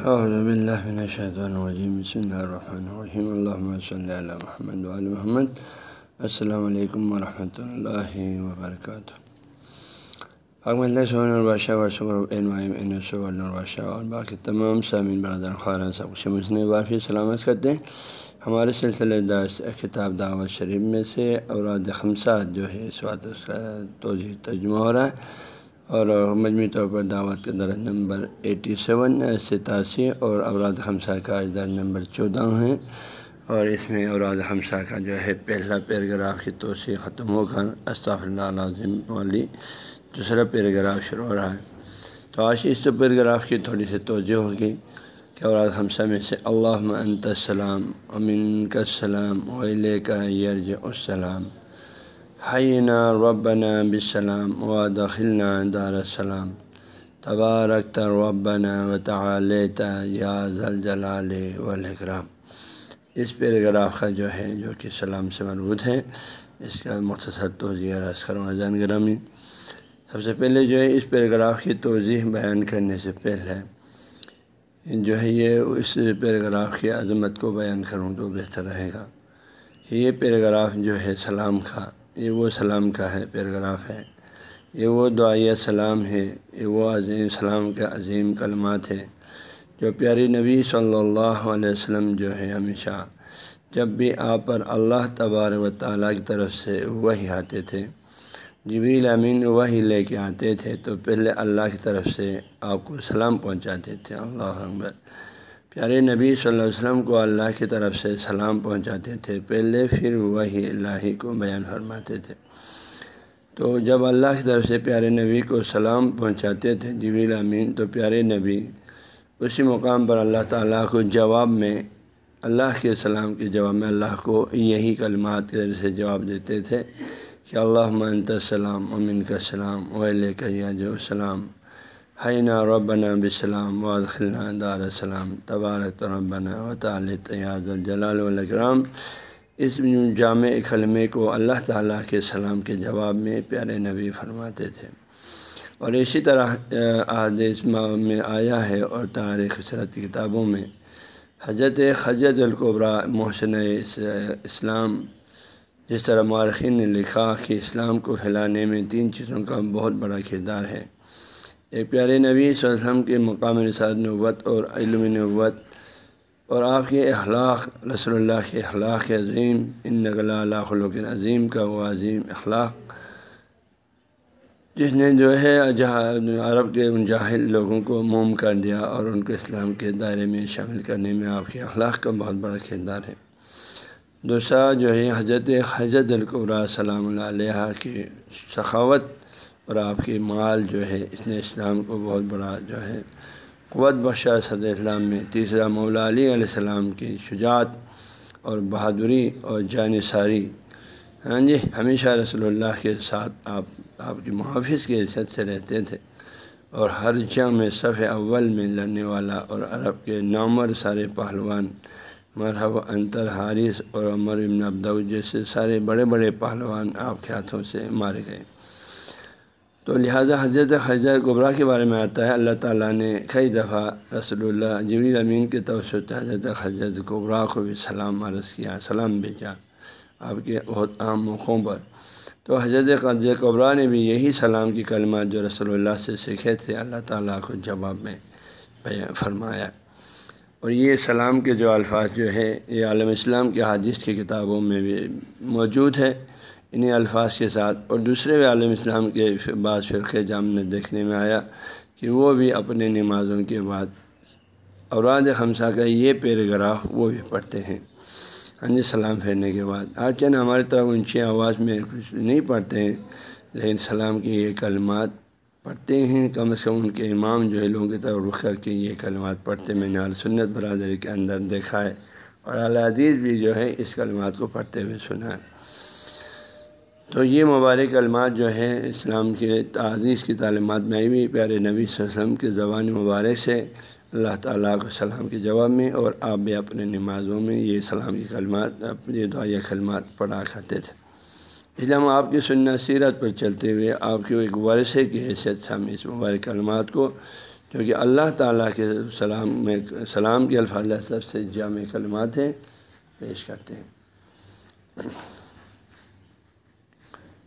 بسم اللہ الرحمن الرحیم اللہ صلی اللہ محمد محمد. السلام علیکم ورحمۃ اللہ وبرکاتہ اور باقی تمام سامعین برادر خارن سب سے مجھے بارفی سلامت کرتے ہیں ہمارے سلسلے دس کتاب دعوت شریف میں سے اوراد خمسات جو ہے. اس وقت اس کا توضیع ترجمہ ہو رہا ہے. اور مجموعی طور پر دعوت کا درج نمبر ایٹی سیون ستاسی اور اوراد خمسہ کا درج نمبر چودہ ہیں۔ اور اس میں اوراد خمسہ کا جو ہے پہلا پیراگراف کی توسیع ختم ہو کر استاف اللہ عظم والی دوسرا پیراگراف شروع ہو رہا ہے۔ تو آج اس پیراگراف کی تھوڑی سی توجہ ہوگی کہ اوراد خمسہ میں سے اللہ انت السلام امن کا السلام ویلے کا یرج السلام۔ حینہ ربنا بسلام و دخلنا دار السلام تبارک ربنا و تعلیتا یا ذلجلال والاکرام اس پیراگراف کا جو ہے، جو کہ سلام سے مربوط ہے، اس کا مختصر توضیع رس کروں جان گرامی. سب سے پہلے جو ہے، اس پیراگراف کی توضیح بیان کرنے سے پہلے جو ہے، یہ اس پیراگراف کی عظمت کو بیان کروں تو بہتر رہے گا کہ یہ پیراگراف جو ہے، سلام کا یہ وہ سلام کا ہے، پیراگراف ہے۔ یہ وہ دعائیہ سلام ہے، یہ وہ عظیم سلام کا عظیم کلمات ہے جو پیاری نبی صلی اللہ علیہ وسلم جو ہے ہمیشہ جب بھی آپ پر اللہ تبار و تعالیٰ کی طرف سے وہی آتے تھے، جبریل امین وہی لے کے آتے تھے تو پہلے اللہ کی طرف سے آپ کو سلام پہنچاتے تھے۔ اللہ اکبر۔ پیارے نبی صلی اللہ علیہ وسلم کو اللہ کی طرف سے سلام پہنچاتے تھے، پہلے پھر وہی اللہ کو بیان فرماتے تھے۔ تو جب اللہ کی طرف سے پیارے نبی کو سلام پہنچاتے تھے، جبریل امین تو پیارے نبی اسی مقام پر اللہ تعالیٰ کو جواب میں، اللہ کے سلام کے جواب میں اللہ کو یہی کلمات کے سے جواب دیتے تھے کہ اللہ منت السلام امین کا سلام ویل کا جو سلام۔ حینہ ربنا بسلام وادخلنا دار السلام تبارک ربنا و تعالی تیاز الجلال والاکرام اس جامع کلمے کو اللہ تعالیٰ کے سلام کے جواب میں پیارے نبی فرماتے تھے۔ اور اسی طرح احادیث میں آیا ہے اور تاریخ صرت کتابوں میں۔ حضرت حجت القبرا محسن اسلام، جس طرح مارخین نے لکھا کہ اسلام کو پھیلانے میں تین چیزوں کا بہت بڑا کردار ہے۔ ایک پیارے نبی صلی اللہ علیہ وسلم کے مقام نثار نوت اور علم نوت اور آپ کے اخلاق، رسول اللہ کے اخلاق عظیم ان نقل خلوق عظیم کا وہ عظیم اخلاق۔ جس نے جو ہے عرب کے ان جاہل لوگوں کو موم کر دیا اور ان کو اسلام کے دائرے میں شامل کرنے میں آپ کے اخلاق کا بہت بڑا کردار ہے۔ دوسرا جو ہے حضرت حضرت القبرا سلام اللہ علیہ کی سخاوت اور آپ کی مال جو ہے، اس نے اسلام کو بہت بڑا جو ہے قوت بخشا صد اسلام میں۔ تیسرا، مولا علی علیہ السلام کی شجاعت اور بہادری اور جان ساری۔ ہاں جی ہمیشہ رسول اللہ کے ساتھ آپ آپ کی محافظ کی حیثیت سے رہتے تھے۔ اور ہر جنگ میں صف اول میں لڑنے والا اور عرب کے نامر سارے پہلوان مرحب انتر حارث اور عمر ابن ابدو جیسے سارے بڑے بڑے پہلوان آپ کے ہاتھوں سے مارے گئے۔ تو لہٰذا حضرت حضرت قبرا کے بارے میں آتا ہے، اللہ تعالیٰ نے کئی دفعہ رسول اللہ جبریل امین کے توسط حضرت حضرت قبرا کو بھی سلام عرض کیا، سلام بھیجا آپ کے بہت عام موقعوں پر۔ تو حضرت حضرت قبرا نے بھی یہی سلام کی کلمات جو رسول اللہ سے سیکھے تھے، اللہ تعالیٰ کو جواب میں فرمایا۔ اور یہ سلام کے جو الفاظ جو ہے یہ عالم اسلام کے حادث کی کتابوں میں بھی موجود ہے۔ انہیں الفاظ کے ساتھ اور دوسرے عالم اسلام کے بعض فرقے جام نے دیکھنے میں آیا کہ وہ بھی اپنے نمازوں کے بعد اوراد خمسہ کا یہ پیراگراف وہ بھی پڑھتے ہیں۔ ہاں جی سلام پھیرنے کے بعد۔ آج چند ہماری طرف اونچی آواز میں کچھ نہیں پڑھتے ہیں، لیکن سلام کی یہ کلمات پڑھتے ہیں۔ کم از کم ان کے امام جو ہے لوگوں کی طرف رخ کر کے یہ کلمات پڑھتے میں نے سنت برادری کے اندر دیکھا ہے اور اعلیٰ عزیز بھی جو ہے اس کلمات کو پڑھتے ہوئے سنا ہے۔ تو یہ مبارک علمات جو ہے اسلام کے تعزیز کی تعلیمات میں بھی پیارے نبی صلی اللہ علیہ وسلم کے زبان مبارک سے اللہ تعالیٰ کو سلام کے جواب میں اور آپ بھی اپنے نمازوں میں یہ سلام کی کلمات یہ دعائیہ کلمات پڑھا کرتے تھے۔ اس لیے ہم آپ کی سننا سیرت پر چلتے ہوئے آپ کے ایک ورثے کی حیثیت سے ہم اس مبارک علمات کو کیونکہ اللہ تعالیٰ کے سلام میں، سلام کے الفاظ سب سے جامع کلمات ہیں، پیش کرتے ہیں۔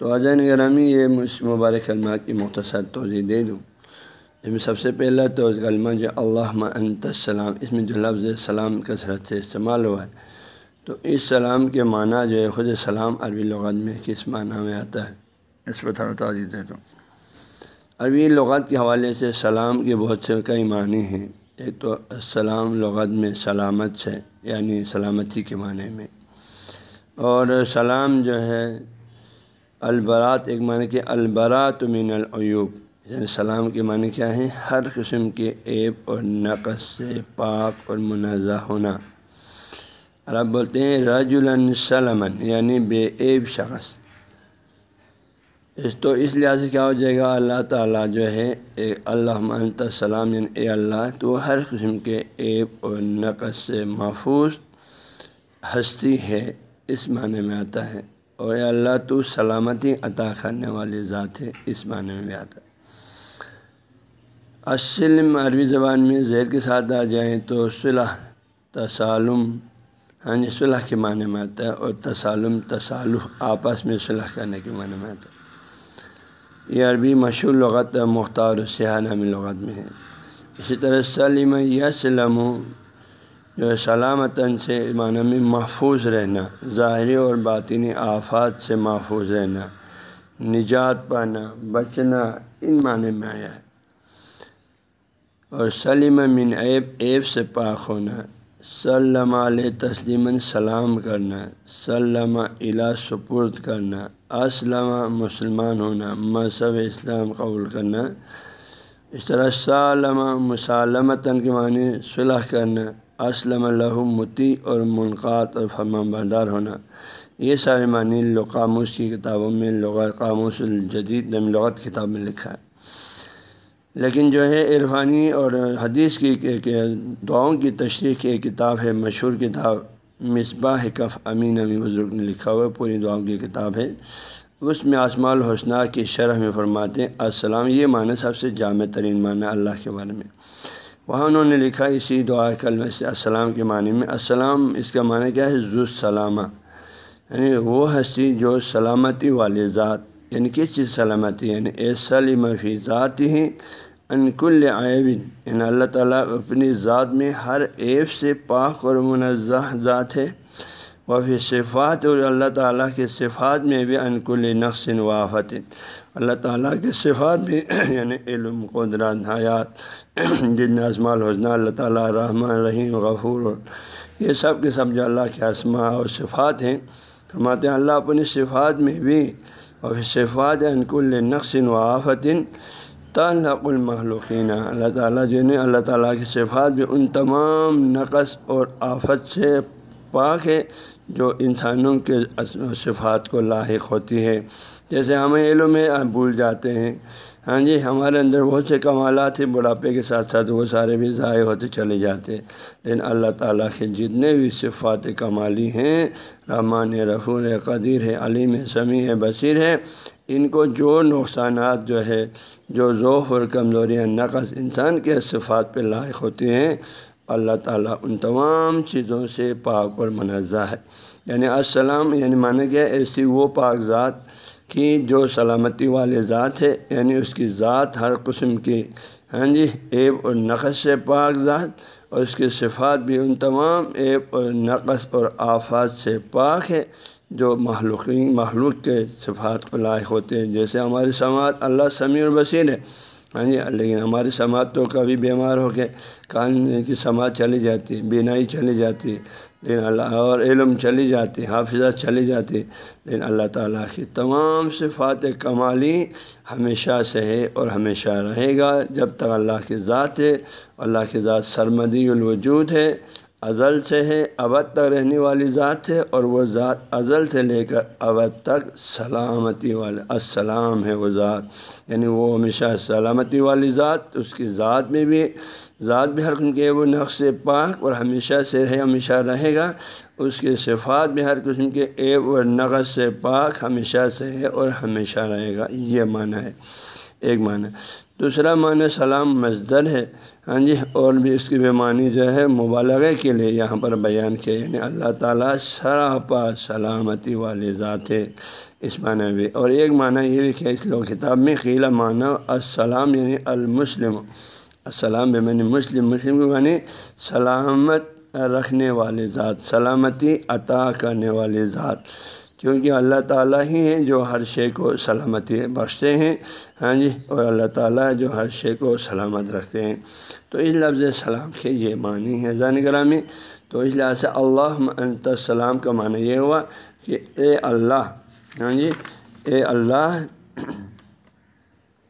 تو اجین گرامی یہ مبارک کلمات کی مختصر توضیع دے دوں اس میں سب سے پہلا تو کلمہ جو اللہ انت السلام، اس میں جو لفظ سلام کثرت سے استعمال ہوا ہے، تو اس سلام کے معنی جو ہے خود سلام عربی لغت میں کس معنی میں آتا ہے؟ اس پر تھوڑا توضیع دے دوں۔ عربی لغت کے حوالے سے سلام کے بہت سے کئی معنی ہیں۔ ایک تو السلام لغت میں سلامت سے یعنی سلامتی کے معنی میں۔ اور سلام جو ہے البرات ایک معنی کہ البرات من العیوب یعنی سلام کے معنی کیا ہیں؟ ہر قسم کے عیب اور نقص سے پاک اور منازع ہونا۔ عرب بولتے ہیں رج السلمن یعنی بے عیب شخص۔ اس تو اس لحاظ سے کیا ہو جائے گا؟ اللہ تعالیٰ جو ہے اللہ منت السلام یعنی اے اللہ، تو ہر قسم کے عیب اور نقص سے محفوظ ہستی ہے، اس معنی میں آتا ہے۔ اور اے اللہ، تو سلامتی عطا کرنے والی ذات ہے، اس معنی میں بھی آتا ہے۔ اسلم عربی زبان میں زیر کے ساتھ آ جائیں تو صلح، تسالم ہاں جی صلح کے معنی میں آتا ہے اور تسالم، تسالح، آپس میں صلح کرنے کے معنی میں آتا ہے۔ یہ عربی مشہور لغت مختار سیاح نامی لغت میں ہے۔ اسی طرح سلیم یسلم جو ہے سلامتاً سے معنی میں محفوظ رہنا، ظاہری اور باطنی آفات سے محفوظ رہنا، نجات پانا، بچنا، ان معنی میں آیا ہے۔ اور سلیم من عیب عیب سے پاک ہونا، سلم علیہ تسلیم سلام کرنا، سلم الا سپرد کرنا، اسلم مسلمان ہونا، مذہب اسلام قبول کرنا، اس طرح سالمہ مسالمتاً کے معنی صلح کرنا اسلم اللہ متی اور منقات اور فرما بردار ہونا۔ یہ سارے معنی لقاموس کی کتابوں میں، لغت قاموس الجدید لغت کتاب میں لکھا ہے۔ لیکن جو ہے، عرفانی اور حدیث کی دعاؤں کی تشریح کی ایک کتاب ہے، مشہور کتاب مصباح کف امین امی بزرگ نے لکھا ہوا پوری دعاؤں کی کتاب ہے۔ اس میں آسما الحسنہ کی شرح میں فرماتے ہیں، السلام، یہ معنی سب سے جامع ترین معنی اللہ کے بارے میں۔ وہاں انہوں نے لکھا اسی دعا کلمہ سے السلام کے معنی میں، السلام اس کا معنی کیا ہے ذو سلامہ یعنی وہ ہستی جو سلامتی والی ذات یعنی کس چیز سلامتی؟ یعنی اے سلیم فی ذات ہی انکل عیبن یعنی اللہ تعالیٰ اپنی ذات میں ہر عیب سے پاک اور منزہ ذات ہے۔ وہ صفات، اور اللہ تعالیٰ کے صفات میں بھی انکل نقص وافت۔ اللہ تعالیٰ کے صفات بھی یعنی علم، قدرت، حیات جن اسما الحسنہ اللہ تعالیٰ رحمٰن رحیم، غفور۔ یہ سب کے سب جو اللہ کے اسماء اور صفات ہیں، فرماتے ہیں اللہ اپنی صفات میں بھی، اور صفات انکل نقص و آفتن تعلق المحلوقین اللہ تعالیٰ جو ہے اللہ تعالیٰ کی صفات بھی ان تمام نقص اور آفت سے پاک ہے، جو انسانوں کے صفات کو لاحق ہوتی ہے۔ جیسے ہمیں علم میں بھول جاتے ہیں ہاں جی ہمارے اندر بہت سے کمالات ہیں، بڑھاپے کے ساتھ ساتھ وہ سارے بھی ضائع ہوتے چلے جاتے لیکن اللہ تعالیٰ کے جتنے بھی صفات کمالی ہیں، رحمان رفور قدیر ہے علیم ہے سمیع ہے بصیر ہے ان کو جو نقصانات جو ہے، جو ذوف اور کمزوریاں نقص انسان کے صفات پہ لاحق ہوتے ہیں، اللہ تعالیٰ ان تمام چیزوں سے پاک اور منزہ ہے۔ یعنی السلام یعنی مانا گیا ایسی وہ پاک ذات کی جو سلامتی والے ذات ہے یعنی اس کی ذات ہر قسم کی ہاں جی عیب اور نقص سے پاک ذات، اور اس کی صفات بھی ان تمام عیب اور نقص اور آفات سے پاک ہے، جو مخلوقین، مخلوق کے صفات کو لائق ہوتے ہیں۔ جیسے ہماری سماعت اللہ سمیع اور بصیر ہے ہاں جی لیکن ہماری سماعت تو کبھی بیمار ہو کے کان کی سماعت چلی جاتی ہے بینائی چلی جاتی لیکن اللہ اور علم چلی جاتی، حافظہ چلی جاتی۔ لیکن اللہ تعالیٰ کی تمام صفات کمالی ہمیشہ سے ہے اور ہمیشہ رہے گا۔ جب تک اللہ کی ذات ہے، اللہ کی ذات سرمدی الوجود ہے، ازل سے ہے، ابد تک رہنے والی ذات ہے اور وہ ذات ازل سے لے کر ابد تک سلامتی والے السلام ہے وہ ذات۔ یعنی وہ ہمیشہ سلامتی والی ذات، اس کی ذات میں بھی ذات بھی ہر قسم کے وہ نقش پاک اور ہمیشہ سے ہے، ہمیشہ رہے گا۔ اس کے صفات بھی ہر قسم کے ایب اور نقص سے پاک ہمیشہ سے ہے اور ہمیشہ رہے گا۔ یہ معنی ہے، ایک معنی۔ دوسرا معنی سلام مزدر ہے۔ ہاں جی اور بھی اس کی بے معنی جو ہے، مبالغے کے لیے یہاں پر بیان کیا یعنی اللہ تعالیٰ سراپا سلامتی والے ذات ہے۔ اس معنی بھی۔ اور ایک معنی یہ بھی کہ اس لوگ کتاب میں قیلا معنی السلام یعنی المسلم۔ السلام بے معنی مسلم مسلم کے معنی سلامت رکھنے والے ذات، سلامتی عطا کرنے والے ذات۔ کیونکہ اللہ تعالیٰ ہی ہیں جو ہر شے کو سلامتی بخشتے ہیں ہاں جی؟ اور اللہ تعالیٰ جو ہر شے کو سلامت رکھتے ہیں۔ تو اس لفظ سلام کے یہ معنی ہے زین گرامی۔ تو اس لحاظ سے اللہ انت السلام کا معنی یہ ہوا کہ اے اللہ ہاں جی؟ اے اللہ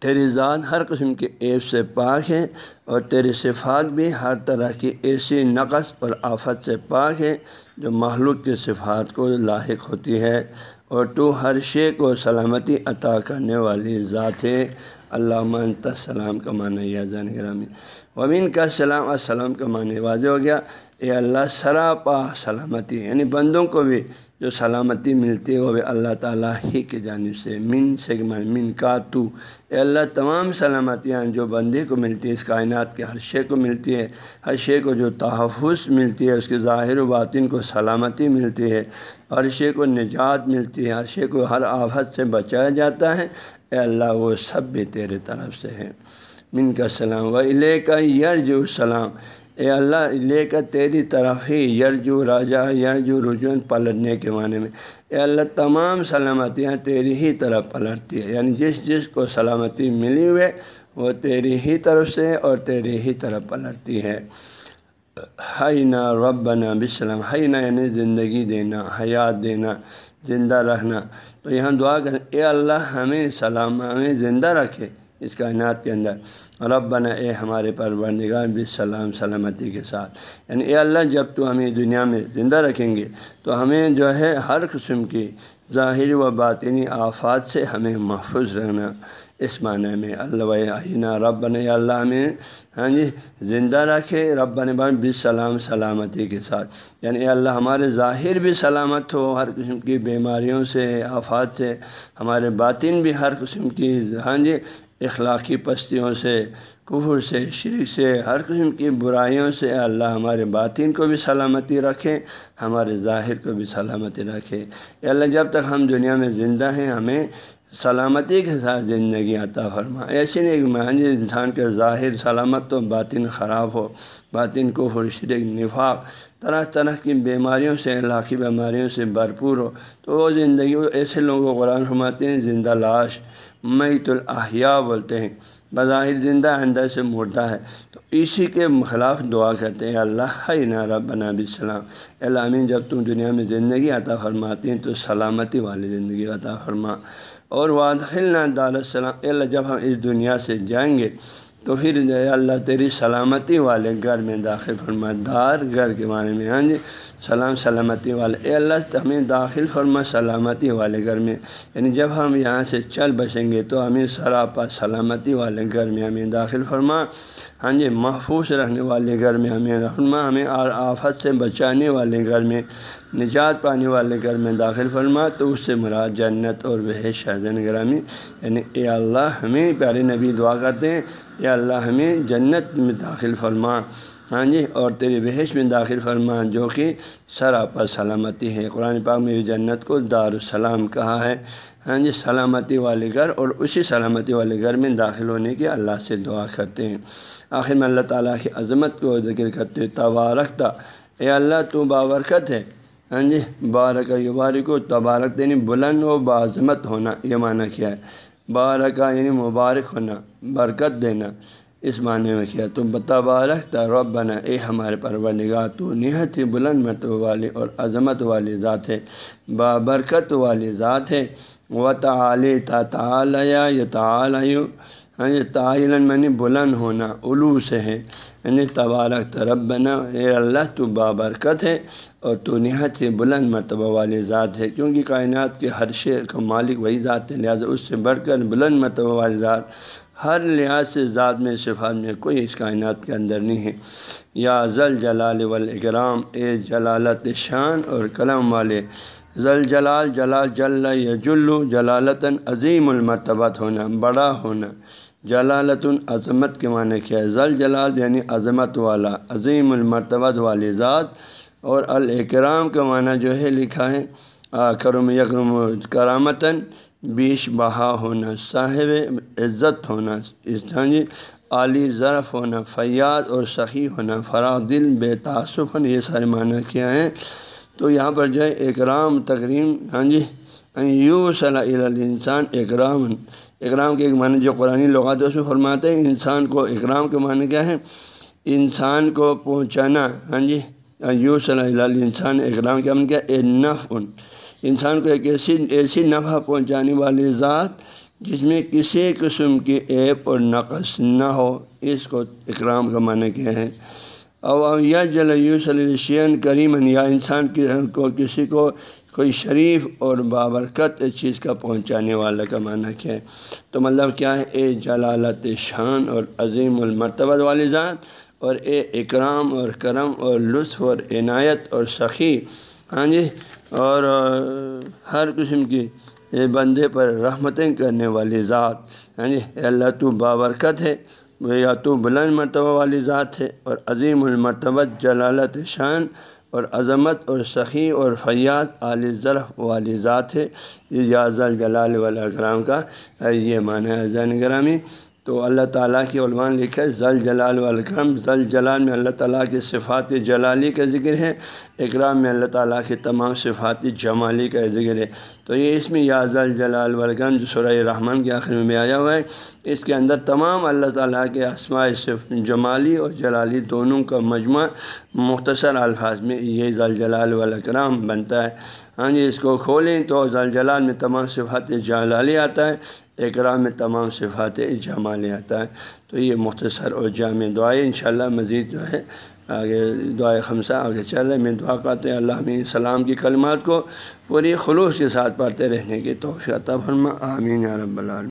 تیری ذات ہر قسم کے ایپ سے پاک ہے اور تیری صفات بھی ہر طرح کی ایسی نقص اور آفت سے پاک ہے جو محلوق کے صفات کو لاحق ہوتی ہے اور تو ہر شے کو سلامتی عطا کرنے والی ذات ہے۔ علامہ السلام کا معنی یا جان گرامی۔ ومین کا سلام السلام کا معنی واضح ہو گیا۔ اے اللہ، سراپا سلامتی یعنی بندوں کو بھی جو سلامتی ملتی ہے وہ بھی اللہ تعالیٰ ہی کی جانب سے۔ من سے من کا تو اے اللہ، تمام سلامتیاں جو بندے کو ملتی ہے اس کائنات کے ہر شے کو ملتی ہے ہر شے کو جو تحفظ ملتی ہے، اس کے ظاہر و باطن کو سلامتی ملتی ہے۔ ہر شے کو نجات ملتی ہے، ہر شے کو ہر آفت سے بچایا جاتا ہے۔ اے اللہ، وہ سب بھی تیرے طرف سے ہے من کا سلام، و علیہ کا یرج السلام۔ اے اللہ، لے کر تیری طرف ہی یرجو راجا یرجو رجون پلٹنے کے معنی میں۔ اے اللہ، تمام سلامتیاں تیری ہی طرف پلٹتی ہے یعنی جس جس کو سلامتی ملی ہوئے، وہ تیری ہی طرف سے اور تیری ہی طرف پلٹتی ہے۔ حینا ربنا بسلام، حینا یعنی زندگی دینا، حیات دینا، زندہ رہنا۔ تو یہاں دعا کریں، اے اللہ، ہمیں سلام، ہمیں زندہ رکھے۔ اس کائنات کے اندر۔ رب بنا اے ہمارے پروردگار، بھی سلام سلامتی کے ساتھ۔ یعنی اے اللہ، جب تو ہمیں دنیا میں زندہ رکھیں گے، تو ہمیں جو ہے ہر قسم کی ظاہر و باطنی آفات سے ہمیں محفوظ رہنا۔ اس معنی میں اللہ عینہ رب بن اللہ، ہمیں ہاں جی زندہ رکھے۔ رب بن بھی سلام سلامتی کے ساتھ۔ یعنی اے اللہ، ہمارے ظاہر بھی سلامت ہو ہر قسم کی بیماریوں سے، آفات سے۔ ہمارے باطن بھی ہر قسم کی ہاں جی اخلاقی پستیوں سے، کفر سے، شرک سے، ہر قسم کی برائیوں سے اللہ ہمارے باطن کو بھی سلامتی رکھے، ہمارے ظاہر کو بھی سلامتی رکھے۔ اللہ، جب تک ہم دنیا میں زندہ ہیں، ہمیں سلامتی کے ساتھ زندگی عطا فرما۔ ایسی نہیں کہ انسان کے ظاہر سلامت تو باطن خراب ہو، باطن کو شرک، نفاق، طرح طرح کی بیماریوں سے علاقی بیماریوں سے بھرپور ہو۔ تو وہ زندگی، ایسے لوگوں کو قرآن فرماتے ہیں، زندہ لاش۔ میت الاحیاء بولتے ہیں۔ بظاہر زندہ اندر سے مردہ ہے۔ تو اسی کے خلاف دعا کرتے ہیں۔ اللہ رب نب السلام اللہ جب تم دنیا میں زندگی عطا فرماتے ہیں تو سلامتی والی زندگی عطا فرما۔ اور وادخلنا دار السلام۔ اللہ جب ہم اس دنیا سے جائیں گے تو پھر جو ہے اللہ تیری سلامتی والے گھر میں داخل فرما، دار گھر کے بارے میں ہاں جی؟ سلام، سلامتی والے۔ اے اللہ، ہمیں داخل فرما سلامتی والے گھر میں۔ یعنی جب ہم یہاں سے چل بسیں گے تو ہمیں سراپا سلامتی والے گھر میں ہمیں داخل فرما۔ ہاں جی محفوظ رہنے والے گھر میں ہمیں رہنما، ہمیں آفت سے بچانے والے گھر میں، نجات پانے والے گھر میں داخل فرما۔ تو اس سے مراد جنت اور وہ شہزن گرامی یعنی اے اللہ، ہمیں پیارے نبی دعا کرتے ہیں۔ اے اللہ ہمیں جنت میں داخل فرما۔ ہاں جی اور تیری بحث میں داخل فرما، جو کہ سراپا سلامتی ہے۔ قرآن پاک میں بھی جنت کو دار السلام کہا ہے۔ ہاں جی سلامتی والے گھر اور اسی سلامتی والے گھر میں داخل ہونے کی اللہ سے دعا کرتے ہیں۔ آخر میں اللہ تعالیٰ کی عظمت کو ذکر کرتے تبارکتا۔ اے اللہ، تو بابرکت ہے۔ ہاں جی بارک یبارک و تبارک یعنی بلند و بعظمت ہونا، یہ معنی کیا ہے۔ بارکا یعنی مبارک ہونا، برکت دینا اس معنی میں کیا؟ تو تبارک رب بنا اے ہمارے پرور نگاہ تو نہایت ہی بلند مرتبہ والی اور عظمت والی ذات ہے، بابرکت والی ذات ہے و تعلی تا تعالیہ یا تعالیہ یعنی ہاں جی تعین منی بلند ہونا، علو سے ہے۔ یعنی تبارک ترب بنا اے اللہ تو بابرکت ہے اور تو نہایت ہی بلند مرتبہ والی ذات ہے۔ کیونکہ کائنات کے ہر شعر کا مالک وہی ذات ہے، لہٰذا اس سے بڑھ کر بلند مرتبہ والی ذات ہر لحاظ سے ذات میں، صفات میں کوئی اس کائنات کے اندر نہیں ہے۔ یا ذل جلال والاکرام، اے جلالت شان اور کلم والے۔ ذل جلال جلال جل یجلو جلالتاً عظیم المرتبت ہونا، بڑا ہونا۔ جلالت عظمت کے معنی کیا ہے؟ ذل جلال یعنی عظمت والا، عظیم المرتبت والی ذات، اور الاکرام کا معنی جو ہے لکھا ہے کرم یکرم کرامتاً بیش بہا ہونا، صاحب عزت ہونا جی عالی ظرف ہونا فیاد اور سخی ہونا، فراغ دل، بے تعصف ہونا، یہ سارے معنی کیا ہیں؟ تو یہاں پر جو ہے، اکرام تقریم ہاں جی یو صلی انسان اکرام اکرام کے ایک معنی جو قرآن لغات اس میں فرماتے ہیں، انسان کو اکرام کے معنی کیا ہے انسان کو پہنچانا ہاں جی یو صلی اللہ، انسان اکرام کے معنی کیا اے نف ان انسان کو ایک ایسی ایسی نفع پہنچانے والی ذات جس میں کسی قسم کی ایپ اور نقص نہ ہو، اس کو اکرام کا معنی کیا ہے۔ اور یا جل یوسلشین کریم یا انسان کو کسی کو کوئی شریف اور بابرکت چیز کا پہنچانے والا کا معنی کیا ہے۔ تو مطلب کیا ہے؟ اے جلالت شان اور عظیم المرتبہ والی ذات اور اے اکرام اور کرم اور لطف اور عنایت اور سخی۔ ہاں جی؟ اور ہر قسم کی بندے پر رحمتیں کرنے والی ذات۔ ہاں جی؟ اللہ تو بابرکت ہے، یا تو بلند مرتبہ والی ذات ہے اور عظیم المرتبہ جلالت شان اور عظمت اور سخی اور فیاض عالی ظرف والی ذات ہے۔ یہ جازل جلال والا والاکرام کا یہ معنی ہے۔ زین گرامی تو اللہ تعالیٰ کی علمان لکھے ذل جلال والکرم۔ ذل جلال میں اللہ تعالیٰ کی صفات جلالی کا ذکر ہے، اکرام میں اللہ تعالیٰ کی تمام صفات جمالی کا ذکر ہے۔ تو یہ اس میں یا ذل جلال والکرم جو سورہ رحمان کے آخر میں آیا ہوا ہے، اس کے اندر تمام اللہ تعالیٰ کے اسماء صف جمالی اور جلالی دونوں کا مجموعہ مختصر الفاظ میں یہ ذل جلال والاکرام بنتا ہے۔ ہاں جی اس کو کھولیں تو ذل جلال میں تمام صفات جلالی آتا ہے۔ اکرام میں تمام صفات لے آتا ہے۔ تو یہ مختصر اور جامع دعائیں انشاءاللہ مزید جو ہے، آگے دعائیں خمسہ آگے چل رہے میں دعا کرتے ہیں۔ اللہ میں السلام کی کلمات کو پوری خلوص کے ساتھ پڑھتے رہنے کی توفیع فرما۔ آمین رب العالمین۔